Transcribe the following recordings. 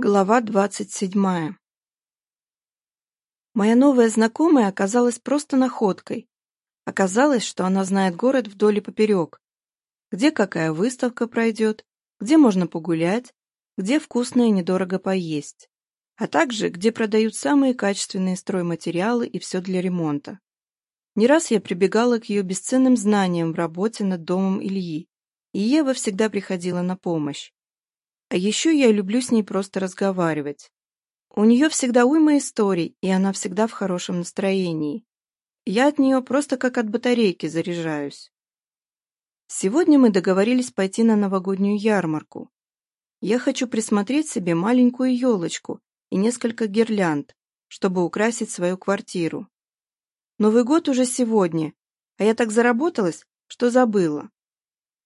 Глава 27. Моя новая знакомая оказалась просто находкой. Оказалось, что она знает город вдоль и поперек. Где какая выставка пройдет, где можно погулять, где вкусно и недорого поесть, а также где продают самые качественные стройматериалы и все для ремонта. Не раз я прибегала к ее бесценным знаниям в работе над домом Ильи, и Ева всегда приходила на помощь. А Еще я люблю с ней просто разговаривать. У нее всегда уйма историй, и она всегда в хорошем настроении. Я от нее просто как от батарейки заряжаюсь. Сегодня мы договорились пойти на новогоднюю ярмарку. Я хочу присмотреть себе маленькую елочку и несколько гирлянд, чтобы украсить свою квартиру. Новый год уже сегодня, а я так заработалась, что забыла.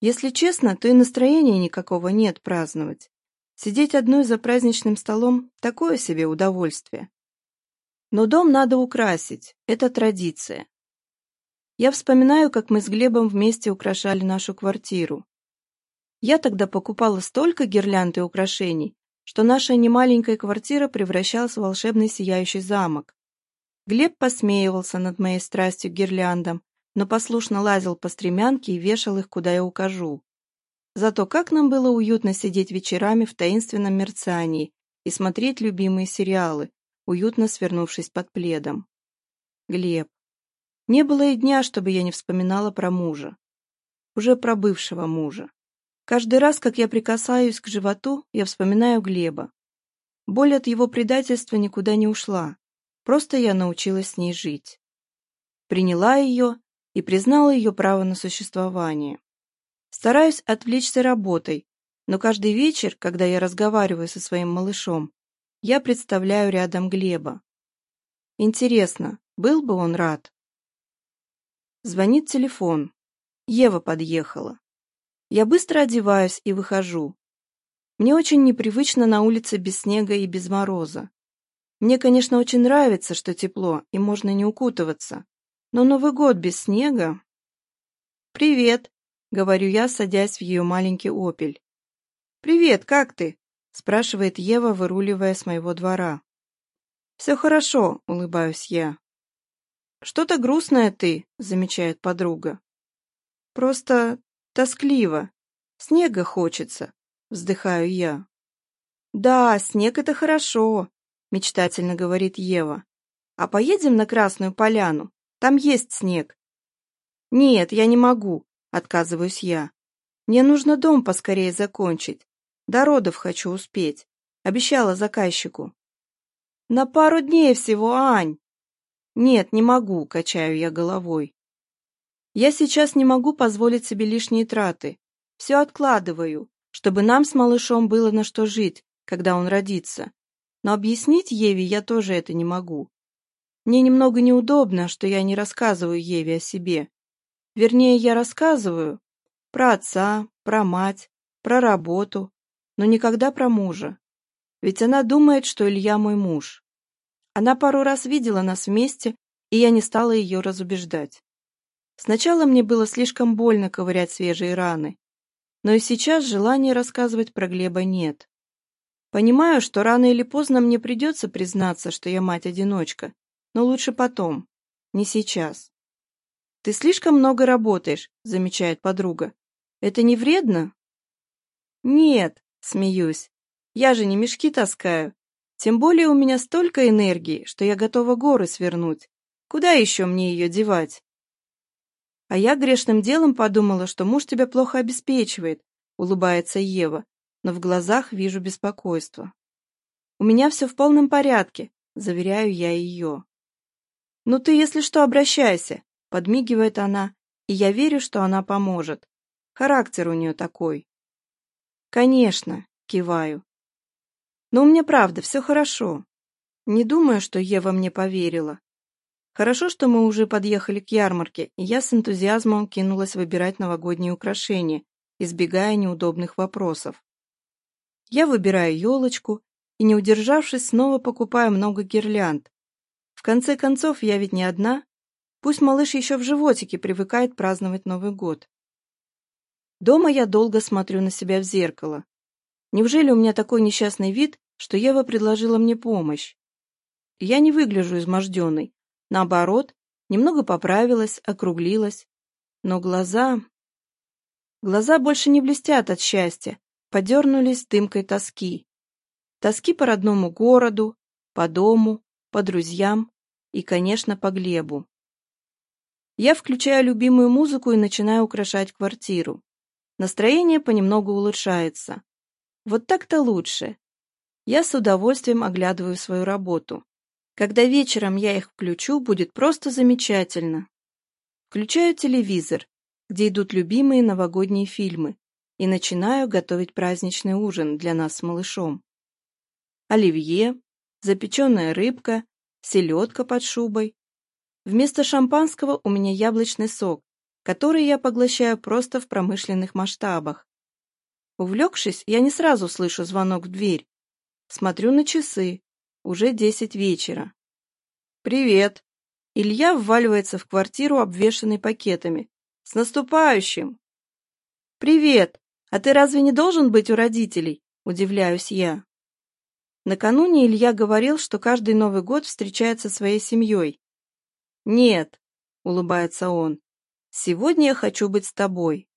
Если честно, то и настроения никакого нет праздновать. Сидеть одной за праздничным столом – такое себе удовольствие. Но дом надо украсить, это традиция. Я вспоминаю, как мы с Глебом вместе украшали нашу квартиру. Я тогда покупала столько гирлянд и украшений, что наша немаленькая квартира превращалась в волшебный сияющий замок. Глеб посмеивался над моей страстью к гирляндам, но послушно лазил по стремянке и вешал их, куда я укажу. Зато как нам было уютно сидеть вечерами в таинственном мерцании и смотреть любимые сериалы, уютно свернувшись под пледом. Глеб. Не было и дня, чтобы я не вспоминала про мужа. Уже про бывшего мужа. Каждый раз, как я прикасаюсь к животу, я вспоминаю Глеба. Боль от его предательства никуда не ушла. Просто я научилась с ней жить. Приняла ее и признала ее право на существование. Стараюсь отвлечься работой, но каждый вечер, когда я разговариваю со своим малышом, я представляю рядом Глеба. Интересно, был бы он рад? Звонит телефон. Ева подъехала. Я быстро одеваюсь и выхожу. Мне очень непривычно на улице без снега и без мороза. Мне, конечно, очень нравится, что тепло и можно не укутываться, но Новый год без снега... «Привет!» говорю я, садясь в ее маленький «Опель». «Привет, как ты?» — спрашивает Ева, выруливая с моего двора. «Все хорошо», — улыбаюсь я. «Что-то грустное ты», — замечает подруга. «Просто тоскливо. Снега хочется», — вздыхаю я. «Да, снег — это хорошо», — мечтательно говорит Ева. «А поедем на Красную Поляну? Там есть снег». «Нет, я не могу отказываюсь я. Мне нужно дом поскорее закончить. До родов хочу успеть. Обещала заказчику. На пару дней всего, Ань. Нет, не могу, качаю я головой. Я сейчас не могу позволить себе лишние траты. Все откладываю, чтобы нам с малышом было на что жить, когда он родится. Но объяснить Еве я тоже это не могу. Мне немного неудобно, что я не рассказываю Еве о себе, Вернее, я рассказываю про отца, про мать, про работу, но никогда про мужа. Ведь она думает, что Илья мой муж. Она пару раз видела нас вместе, и я не стала ее разубеждать. Сначала мне было слишком больно ковырять свежие раны, но и сейчас желания рассказывать про Глеба нет. Понимаю, что рано или поздно мне придется признаться, что я мать-одиночка, но лучше потом, не сейчас. Ты слишком много работаешь, замечает подруга. Это не вредно? Нет, смеюсь. Я же не мешки таскаю. Тем более у меня столько энергии, что я готова горы свернуть. Куда еще мне ее девать? А я грешным делом подумала, что муж тебя плохо обеспечивает, улыбается Ева, но в глазах вижу беспокойство. У меня все в полном порядке, заверяю я ее. Ну ты, если что, обращайся подмигивает она, и я верю, что она поможет. Характер у нее такой. Конечно, киваю. Но у меня правда все хорошо. Не думаю, что Ева мне поверила. Хорошо, что мы уже подъехали к ярмарке, и я с энтузиазмом кинулась выбирать новогодние украшения, избегая неудобных вопросов. Я выбираю елочку и, не удержавшись, снова покупаю много гирлянд. В конце концов, я ведь не одна, Пусть малыш еще в животике привыкает праздновать Новый год. Дома я долго смотрю на себя в зеркало. Неужели у меня такой несчастный вид, что Ева предложила мне помощь? Я не выгляжу изможденной. Наоборот, немного поправилась, округлилась. Но глаза... Глаза больше не блестят от счастья, подернулись дымкой тоски. Тоски по родному городу, по дому, по друзьям и, конечно, по Глебу. Я включаю любимую музыку и начинаю украшать квартиру. Настроение понемногу улучшается. Вот так-то лучше. Я с удовольствием оглядываю свою работу. Когда вечером я их включу, будет просто замечательно. Включаю телевизор, где идут любимые новогодние фильмы, и начинаю готовить праздничный ужин для нас с малышом. Оливье, запеченная рыбка, селедка под шубой, вместо шампанского у меня яблочный сок, который я поглощаю просто в промышленных масштабах. Увлекшись, я не сразу слышу звонок в дверь. Смотрю на часы. Уже десять вечера. «Привет!» Илья вваливается в квартиру, обвешанный пакетами. «С наступающим!» «Привет! А ты разве не должен быть у родителей?» – удивляюсь я. Накануне Илья говорил, что каждый Новый год встречается со своей семьей. «Нет», — улыбается он, — «сегодня я хочу быть с тобой».